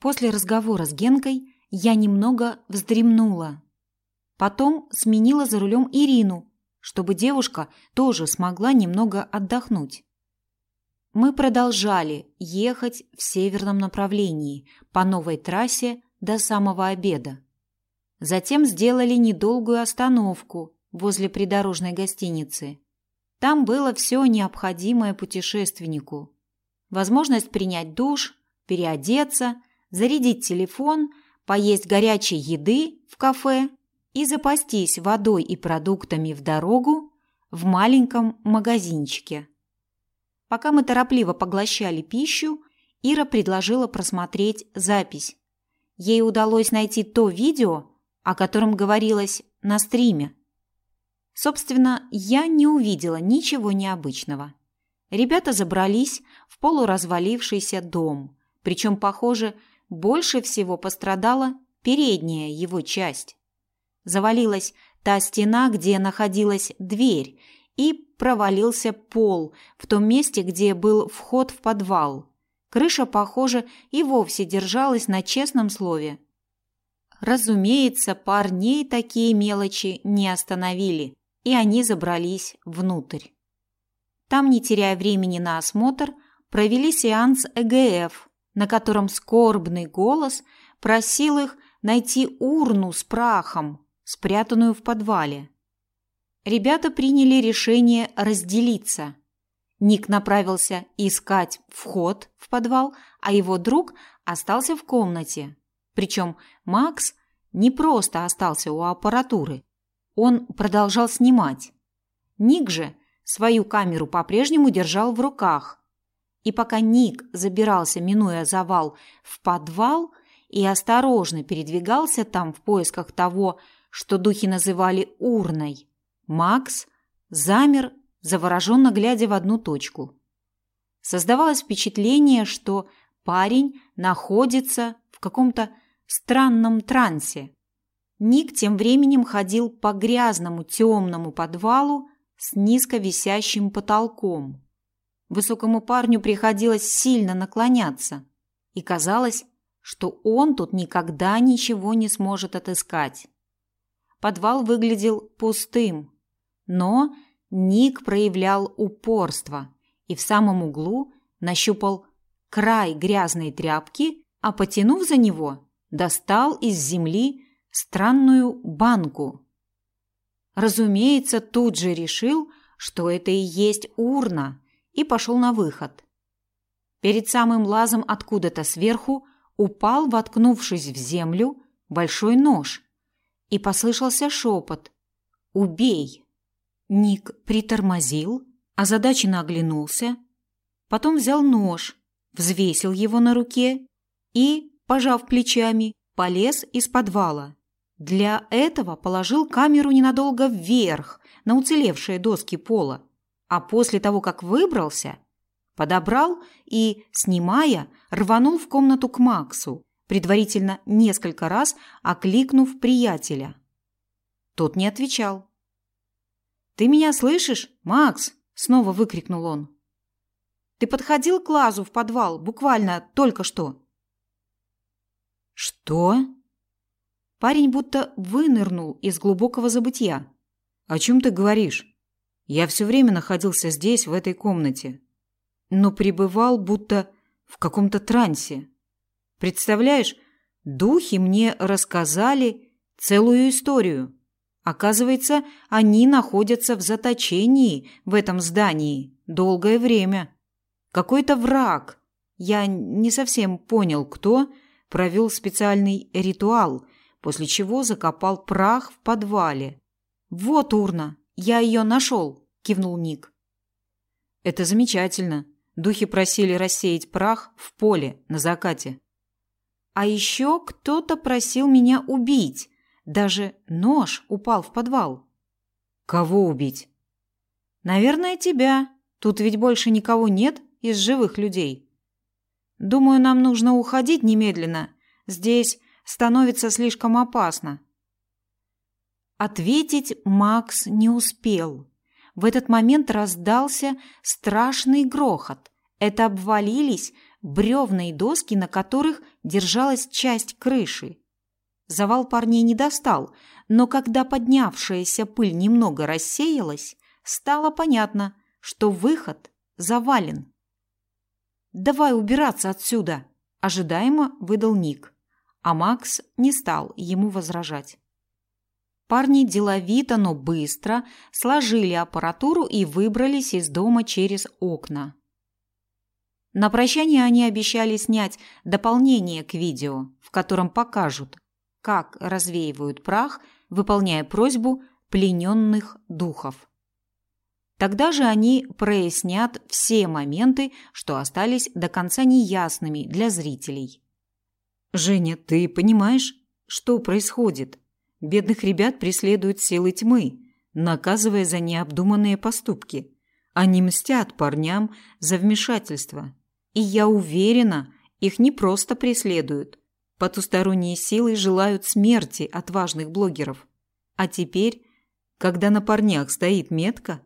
После разговора с Генкой я немного вздремнула. Потом сменила за рулем Ирину, чтобы девушка тоже смогла немного отдохнуть. Мы продолжали ехать в северном направлении по новой трассе до самого обеда. Затем сделали недолгую остановку возле придорожной гостиницы. Там было все необходимое путешественнику. Возможность принять душ, переодеться, зарядить телефон, поесть горячей еды в кафе и запастись водой и продуктами в дорогу в маленьком магазинчике. Пока мы торопливо поглощали пищу, Ира предложила просмотреть запись. Ей удалось найти то видео, о котором говорилось на стриме. Собственно, я не увидела ничего необычного. Ребята забрались в полуразвалившийся дом, причем, похоже, больше всего пострадала передняя его часть. Завалилась та стена, где находилась дверь, и провалился пол в том месте, где был вход в подвал. Крыша, похоже, и вовсе держалась на честном слове. Разумеется, парней такие мелочи не остановили и они забрались внутрь. Там, не теряя времени на осмотр, провели сеанс ЭГФ, на котором скорбный голос просил их найти урну с прахом, спрятанную в подвале. Ребята приняли решение разделиться. Ник направился искать вход в подвал, а его друг остался в комнате. Причем Макс не просто остался у аппаратуры, он продолжал снимать. Ник же свою камеру по-прежнему держал в руках. И пока Ник забирался, минуя завал, в подвал и осторожно передвигался там в поисках того, что духи называли урной, Макс замер, завороженно глядя в одну точку. Создавалось впечатление, что парень находится в каком-то странном трансе. Ник тем временем ходил по грязному темному подвалу с низко висящим потолком. Высокому парню приходилось сильно наклоняться, и казалось, что он тут никогда ничего не сможет отыскать. Подвал выглядел пустым, но Ник проявлял упорство и в самом углу нащупал край грязной тряпки, а потянув за него, достал из земли странную банку. Разумеется, тут же решил, что это и есть урна, и пошел на выход. Перед самым лазом откуда-то сверху упал, воткнувшись в землю, большой нож, и послышался шепот «Убей!». Ник притормозил, озадаченно оглянулся, потом взял нож, взвесил его на руке и, пожав плечами, полез из подвала. Для этого положил камеру ненадолго вверх, на уцелевшие доски пола, а после того, как выбрался, подобрал и, снимая, рванул в комнату к Максу, предварительно несколько раз окликнув приятеля. Тот не отвечал. «Ты меня слышишь, Макс?» – снова выкрикнул он. «Ты подходил к лазу в подвал буквально только что?» «Что?» Парень будто вынырнул из глубокого забытья. «О чем ты говоришь? Я все время находился здесь, в этой комнате, но пребывал будто в каком-то трансе. Представляешь, духи мне рассказали целую историю. Оказывается, они находятся в заточении в этом здании долгое время. Какой-то враг, я не совсем понял, кто, провел специальный ритуал – после чего закопал прах в подвале. «Вот урна! Я ее нашел!» – кивнул Ник. «Это замечательно. Духи просили рассеять прах в поле на закате. А еще кто-то просил меня убить. Даже нож упал в подвал». «Кого убить?» «Наверное, тебя. Тут ведь больше никого нет из живых людей. Думаю, нам нужно уходить немедленно. Здесь становится слишком опасно. Ответить Макс не успел. В этот момент раздался страшный грохот. Это обвалились бревна и доски, на которых держалась часть крыши. Завал парней не достал, но когда поднявшаяся пыль немного рассеялась, стало понятно, что выход завален. «Давай убираться отсюда!» – ожидаемо выдал Ник, а Макс не стал ему возражать. Парни деловито, но быстро сложили аппаратуру и выбрались из дома через окна. На прощание они обещали снять дополнение к видео, в котором покажут, как развеивают прах, выполняя просьбу плененных духов. Тогда же они прояснят все моменты, что остались до конца неясными для зрителей. «Женя, ты понимаешь, что происходит? Бедных ребят преследуют силы тьмы, наказывая за необдуманные поступки. Они мстят парням за вмешательство. И я уверена, их не просто преследуют. Потусторонние силы желают смерти отважных блогеров. А теперь, когда на парнях стоит метка,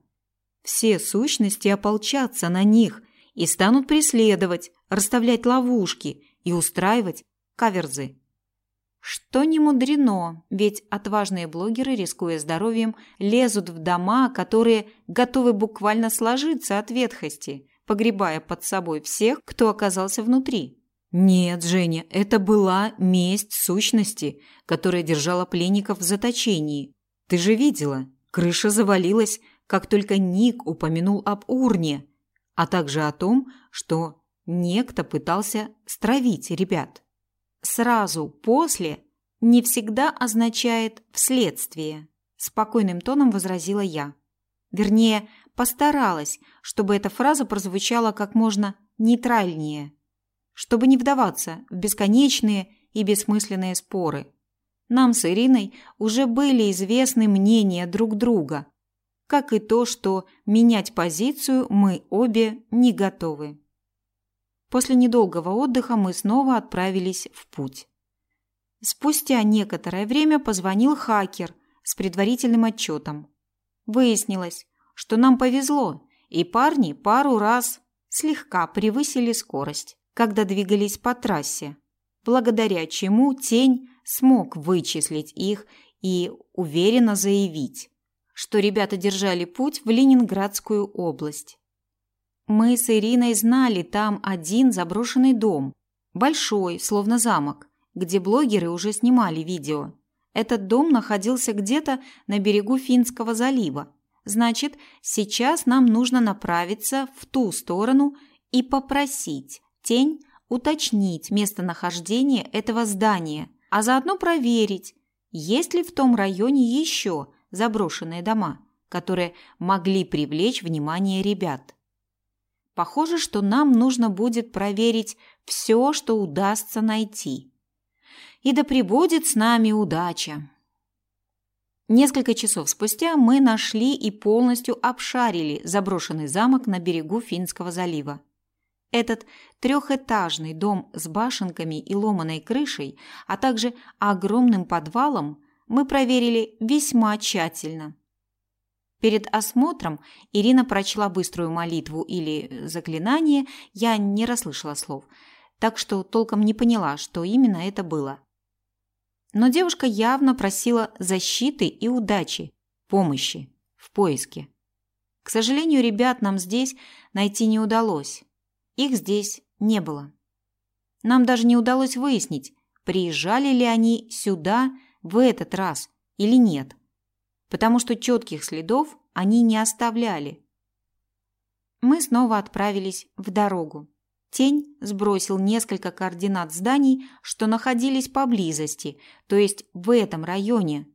все сущности ополчатся на них и станут преследовать, расставлять ловушки и устраивать каверзы. Что не мудрено, ведь отважные блогеры, рискуя здоровьем, лезут в дома, которые готовы буквально сложиться от ветхости, погребая под собой всех, кто оказался внутри. Нет, Женя, это была месть сущности, которая держала пленников в заточении. Ты же видела, крыша завалилась, как только Ник упомянул об урне, а также о том, что некто пытался стравить ребят. Сразу после не всегда означает вследствие, спокойным тоном возразила я. Вернее, постаралась, чтобы эта фраза прозвучала как можно нейтральнее, чтобы не вдаваться в бесконечные и бессмысленные споры. Нам с Ириной уже были известны мнения друг друга, как и то, что менять позицию мы обе не готовы. После недолгого отдыха мы снова отправились в путь. Спустя некоторое время позвонил хакер с предварительным отчетом. Выяснилось, что нам повезло, и парни пару раз слегка превысили скорость, когда двигались по трассе, благодаря чему тень смог вычислить их и уверенно заявить, что ребята держали путь в Ленинградскую область. Мы с Ириной знали там один заброшенный дом, большой, словно замок, где блогеры уже снимали видео. Этот дом находился где-то на берегу Финского залива. Значит, сейчас нам нужно направиться в ту сторону и попросить тень уточнить местонахождение этого здания, а заодно проверить, есть ли в том районе еще заброшенные дома, которые могли привлечь внимание ребят. Похоже, что нам нужно будет проверить все, что удастся найти. И да пребудет с нами удача. Несколько часов спустя мы нашли и полностью обшарили заброшенный замок на берегу Финского залива. Этот трехэтажный дом с башенками и ломаной крышей, а также огромным подвалом мы проверили весьма тщательно. Перед осмотром Ирина прочла быструю молитву или заклинание, я не расслышала слов, так что толком не поняла, что именно это было. Но девушка явно просила защиты и удачи, помощи в поиске. К сожалению, ребят нам здесь найти не удалось. Их здесь не было. Нам даже не удалось выяснить, приезжали ли они сюда в этот раз или нет, потому что четких следов они не оставляли. Мы снова отправились в дорогу. Тень сбросил несколько координат зданий, что находились поблизости, то есть в этом районе,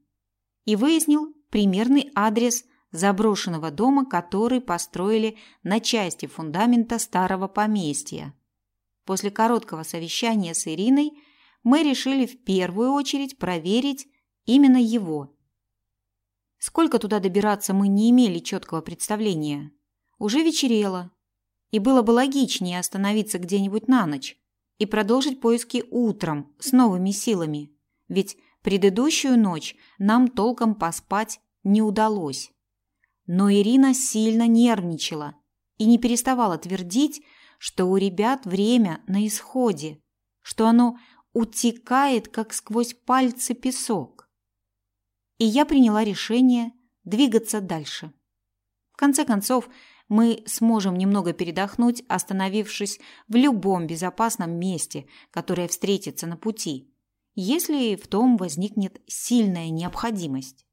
и выяснил примерный адрес заброшенного дома, который построили на части фундамента старого поместья. После короткого совещания с Ириной мы решили в первую очередь проверить именно его. Сколько туда добираться мы не имели четкого представления. Уже вечерело, и было бы логичнее остановиться где-нибудь на ночь и продолжить поиски утром с новыми силами, ведь предыдущую ночь нам толком поспать не удалось. Но Ирина сильно нервничала и не переставала твердить, что у ребят время на исходе, что оно утекает, как сквозь пальцы песок. И я приняла решение двигаться дальше. В конце концов, мы сможем немного передохнуть, остановившись в любом безопасном месте, которое встретится на пути, если в том возникнет сильная необходимость.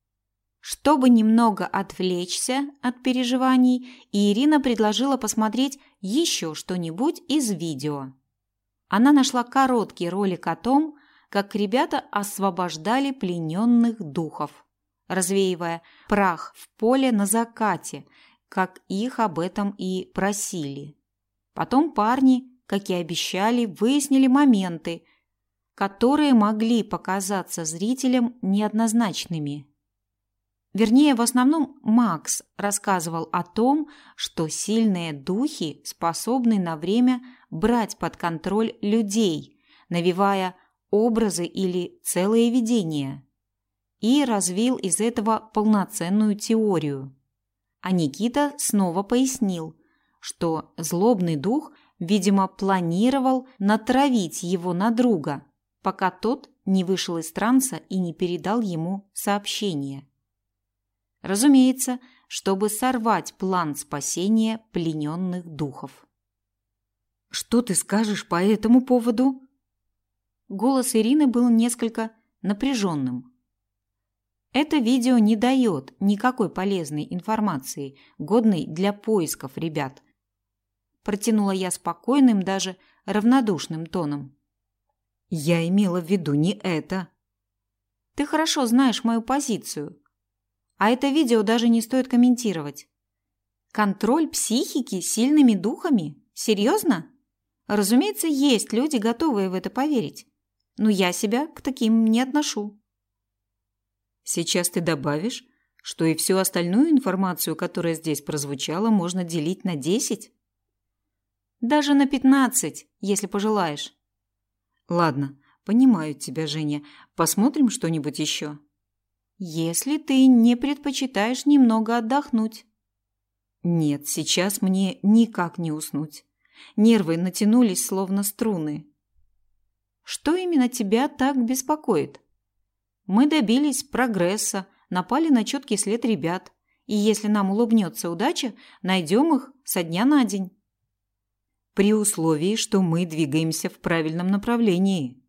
Чтобы немного отвлечься от переживаний, Ирина предложила посмотреть еще что-нибудь из видео. Она нашла короткий ролик о том, как ребята освобождали плененных духов, развеивая прах в поле на закате, как их об этом и просили. Потом парни, как и обещали, выяснили моменты, которые могли показаться зрителям неоднозначными. Вернее, в основном Макс рассказывал о том, что сильные духи способны на время брать под контроль людей, навевая образы или целые видения, и развил из этого полноценную теорию. А Никита снова пояснил, что злобный дух, видимо, планировал натравить его на друга, пока тот не вышел из транса и не передал ему сообщение. Разумеется, чтобы сорвать план спасения плененных духов. «Что ты скажешь по этому поводу?» Голос Ирины был несколько напряженным. Это видео не дает никакой полезной информации, годной для поисков ребят. Протянула я спокойным, даже равнодушным тоном. Я имела в виду не это. Ты хорошо знаешь мою позицию. А это видео даже не стоит комментировать. Контроль психики сильными духами? Серьезно? Разумеется, есть люди, готовые в это поверить. Но я себя к таким не отношу. Сейчас ты добавишь, что и всю остальную информацию, которая здесь прозвучала, можно делить на десять? Даже на пятнадцать, если пожелаешь. Ладно, понимаю тебя, Женя. Посмотрим что-нибудь еще. Если ты не предпочитаешь немного отдохнуть. Нет, сейчас мне никак не уснуть. Нервы натянулись, словно струны. Что именно тебя так беспокоит? Мы добились прогресса, напали на четкий след ребят. И если нам улыбнется удача, найдем их со дня на день. При условии, что мы двигаемся в правильном направлении.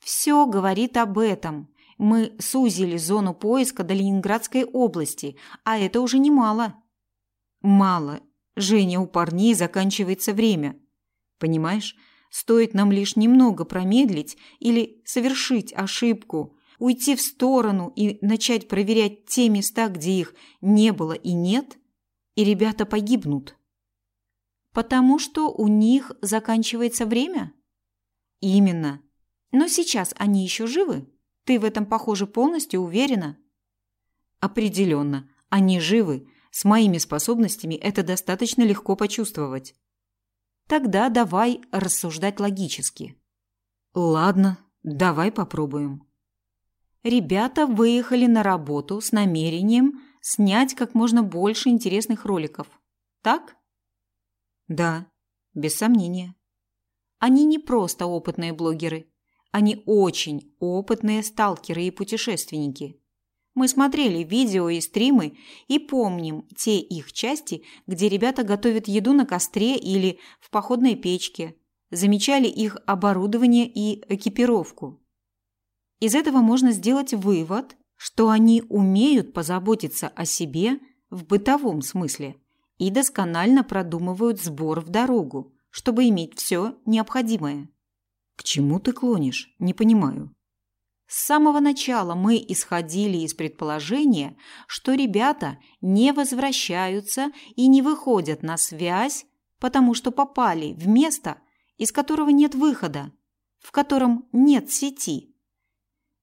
Все говорит об этом. Мы сузили зону поиска до Ленинградской области, а это уже немало. Мало. Женя, у парней заканчивается время. Понимаешь, стоит нам лишь немного промедлить или совершить ошибку, уйти в сторону и начать проверять те места, где их не было и нет, и ребята погибнут. Потому что у них заканчивается время? Именно. Но сейчас они еще живы? Ты в этом, похоже, полностью уверена? Определенно. Они живы. С моими способностями это достаточно легко почувствовать. Тогда давай рассуждать логически. Ладно, давай попробуем. Ребята выехали на работу с намерением снять как можно больше интересных роликов. Так? Да, без сомнения. Они не просто опытные блогеры. Они очень опытные сталкеры и путешественники. Мы смотрели видео и стримы и помним те их части, где ребята готовят еду на костре или в походной печке, замечали их оборудование и экипировку. Из этого можно сделать вывод, что они умеют позаботиться о себе в бытовом смысле и досконально продумывают сбор в дорогу, чтобы иметь все необходимое. К чему ты клонишь? Не понимаю. С самого начала мы исходили из предположения, что ребята не возвращаются и не выходят на связь, потому что попали в место, из которого нет выхода, в котором нет сети.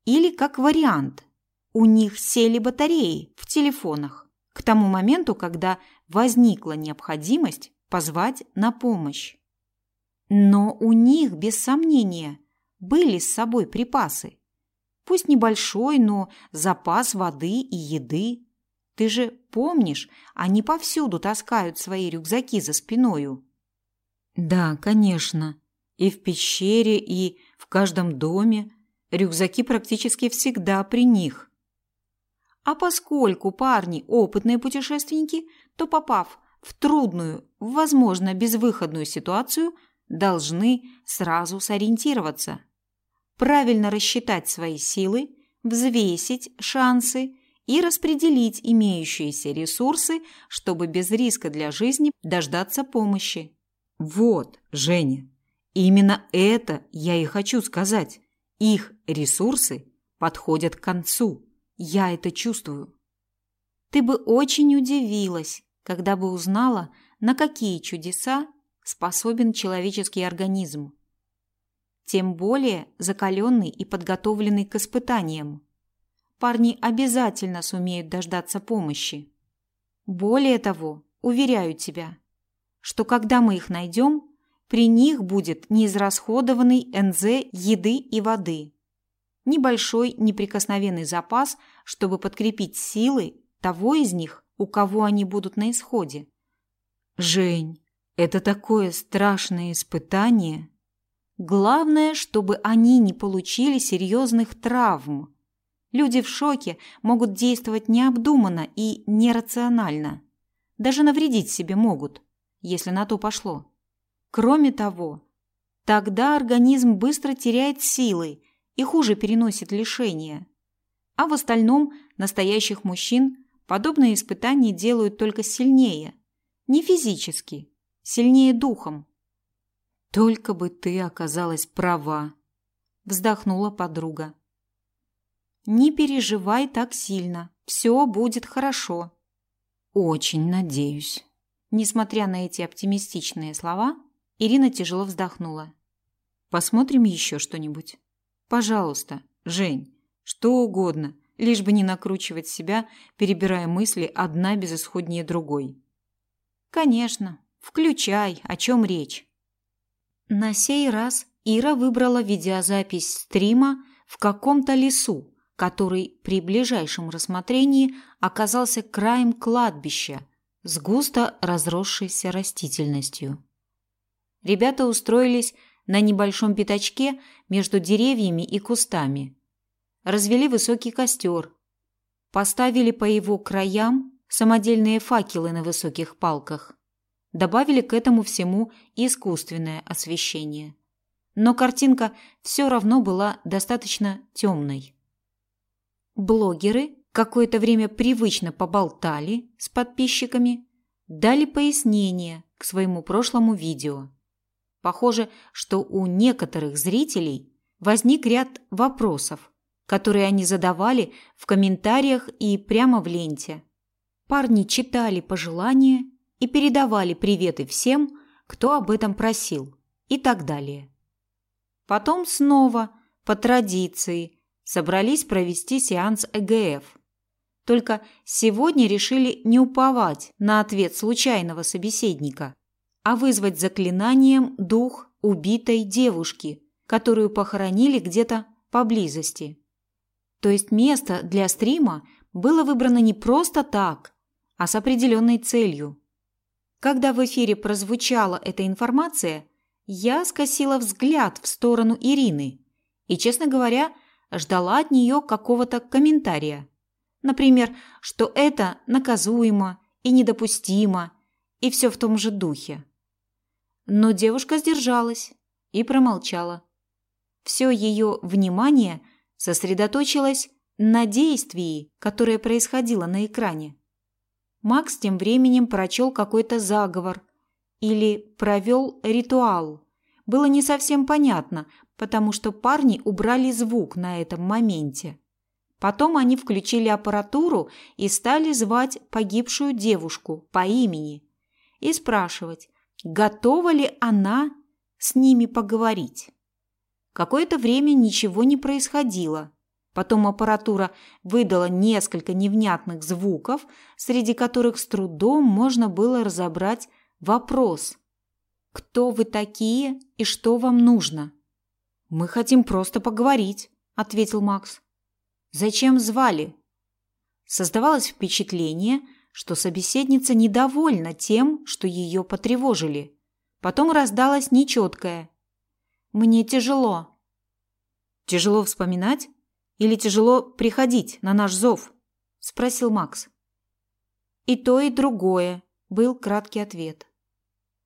Или как вариант, у них сели батареи в телефонах к тому моменту, когда возникла необходимость позвать на помощь. Но у них, без сомнения, были с собой припасы. Пусть небольшой, но запас воды и еды. Ты же помнишь, они повсюду таскают свои рюкзаки за спиною. Да, конечно. И в пещере, и в каждом доме рюкзаки практически всегда при них. А поскольку парни опытные путешественники, то попав в трудную, возможно, безвыходную ситуацию, должны сразу сориентироваться. Правильно рассчитать свои силы, взвесить шансы и распределить имеющиеся ресурсы, чтобы без риска для жизни дождаться помощи. Вот, Женя, именно это я и хочу сказать. Их ресурсы подходят к концу. Я это чувствую. Ты бы очень удивилась, когда бы узнала, на какие чудеса способен человеческий организм. Тем более закаленный и подготовленный к испытаниям. Парни обязательно сумеют дождаться помощи. Более того, уверяю тебя, что когда мы их найдем, при них будет неизрасходованный НЗ еды и воды. Небольшой неприкосновенный запас, чтобы подкрепить силы того из них, у кого они будут на исходе. Жень, это такое страшное испытание. Главное, чтобы они не получили серьезных травм. Люди в шоке могут действовать необдуманно и нерационально. Даже навредить себе могут если на то пошло. Кроме того, тогда организм быстро теряет силы и хуже переносит лишения. А в остальном настоящих мужчин подобные испытания делают только сильнее. Не физически, сильнее духом. «Только бы ты оказалась права», – вздохнула подруга. «Не переживай так сильно, все будет хорошо». «Очень надеюсь». Несмотря на эти оптимистичные слова, Ирина тяжело вздохнула. Посмотрим еще что-нибудь. Пожалуйста, Жень, что угодно, лишь бы не накручивать себя, перебирая мысли одна безысходнее другой. Конечно, включай, о чем речь. На сей раз Ира выбрала видеозапись стрима в каком-то лесу, который при ближайшем рассмотрении оказался краем кладбища, с густо разросшейся растительностью. Ребята устроились на небольшом пятачке между деревьями и кустами. Развели высокий костер. Поставили по его краям самодельные факелы на высоких палках. Добавили к этому всему искусственное освещение. Но картинка все равно была достаточно темной. Блогеры какое-то время привычно поболтали с подписчиками, дали пояснение к своему прошлому видео. Похоже, что у некоторых зрителей возник ряд вопросов, которые они задавали в комментариях и прямо в ленте. Парни читали пожелания и передавали приветы всем, кто об этом просил, и так далее. Потом снова, по традиции, собрались провести сеанс ЭГФ – только сегодня решили не уповать на ответ случайного собеседника, а вызвать заклинанием дух убитой девушки, которую похоронили где-то поблизости. То есть место для стрима было выбрано не просто так, а с определенной целью. Когда в эфире прозвучала эта информация, я скосила взгляд в сторону Ирины и, честно говоря, ждала от нее какого-то комментария. Например, что это наказуемо и недопустимо, и все в том же духе. Но девушка сдержалась и промолчала. Все ее внимание сосредоточилось на действии, которое происходило на экране. Макс тем временем прочел какой-то заговор или провел ритуал. Было не совсем понятно, потому что парни убрали звук на этом моменте. Потом они включили аппаратуру и стали звать погибшую девушку по имени и спрашивать, готова ли она с ними поговорить. Какое-то время ничего не происходило. Потом аппаратура выдала несколько невнятных звуков, среди которых с трудом можно было разобрать вопрос «Кто вы такие и что вам нужно?» «Мы хотим просто поговорить», – ответил Макс. Зачем звали? Создавалось впечатление, что собеседница недовольна тем, что ее потревожили. Потом раздалось нечеткое. «Мне тяжело». «Тяжело вспоминать или тяжело приходить на наш зов?» – спросил Макс. «И то, и другое», – был краткий ответ.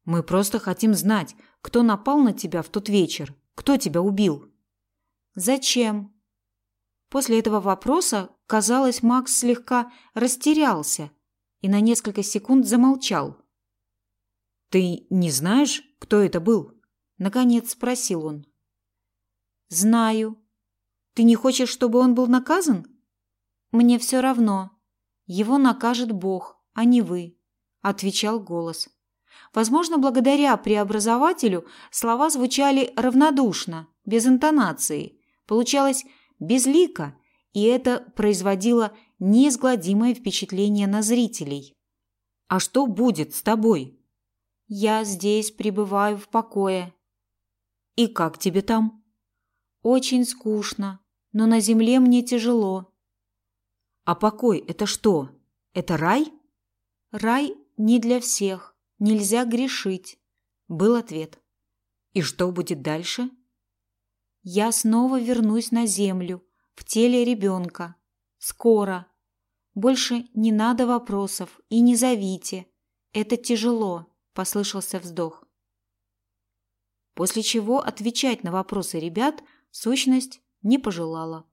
«Мы просто хотим знать, кто напал на тебя в тот вечер, кто тебя убил». «Зачем?» После этого вопроса, казалось, Макс слегка растерялся и на несколько секунд замолчал. «Ты не знаешь, кто это был?» – наконец спросил он. «Знаю. Ты не хочешь, чтобы он был наказан?» «Мне все равно. Его накажет Бог, а не вы», – отвечал голос. Возможно, благодаря преобразователю слова звучали равнодушно, без интонации. Получалось безлико, и это производило неизгладимое впечатление на зрителей. «А что будет с тобой?» «Я здесь пребываю в покое». «И как тебе там?» «Очень скучно, но на земле мне тяжело». «А покой – это что? Это рай?» «Рай не для всех. Нельзя грешить», – был ответ. «И что будет дальше?» «Я снова вернусь на землю, в теле ребенка. Скоро. Больше не надо вопросов и не зовите. Это тяжело», – послышался вздох. После чего отвечать на вопросы ребят сущность не пожелала.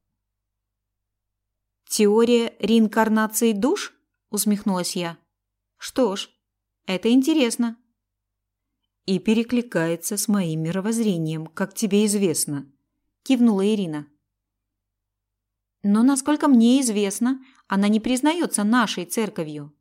«Теория реинкарнации душ?» – усмехнулась я. «Что ж, это интересно». «И перекликается с моим мировоззрением, как тебе известно», – кивнула Ирина. «Но, насколько мне известно, она не признается нашей церковью».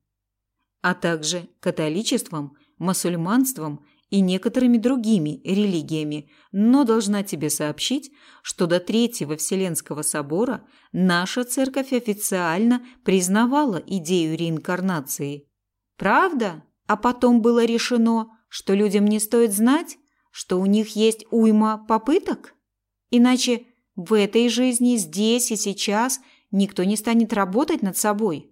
«А также католичеством, мусульманством и некоторыми другими религиями, но должна тебе сообщить, что до Третьего Вселенского собора наша церковь официально признавала идею реинкарнации. Правда? А потом было решено, что людям не стоит знать, что у них есть уйма попыток? Иначе в этой жизни, здесь и сейчас никто не станет работать над собой.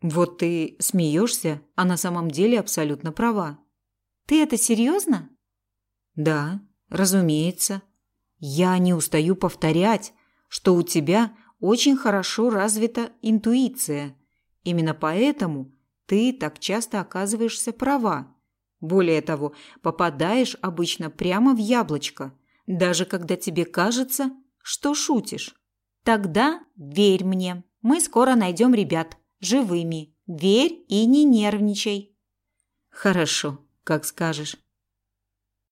Вот ты смеешься, а на самом деле абсолютно права. Ты это серьезно? Да, разумеется. Я не устаю повторять, что у тебя очень хорошо развита интуиция. Именно поэтому ты так часто оказываешься права. Более того, попадаешь обычно прямо в яблочко, даже когда тебе кажется, что шутишь. Тогда верь мне. Мы скоро найдем ребят живыми. Верь и не нервничай. Хорошо как скажешь.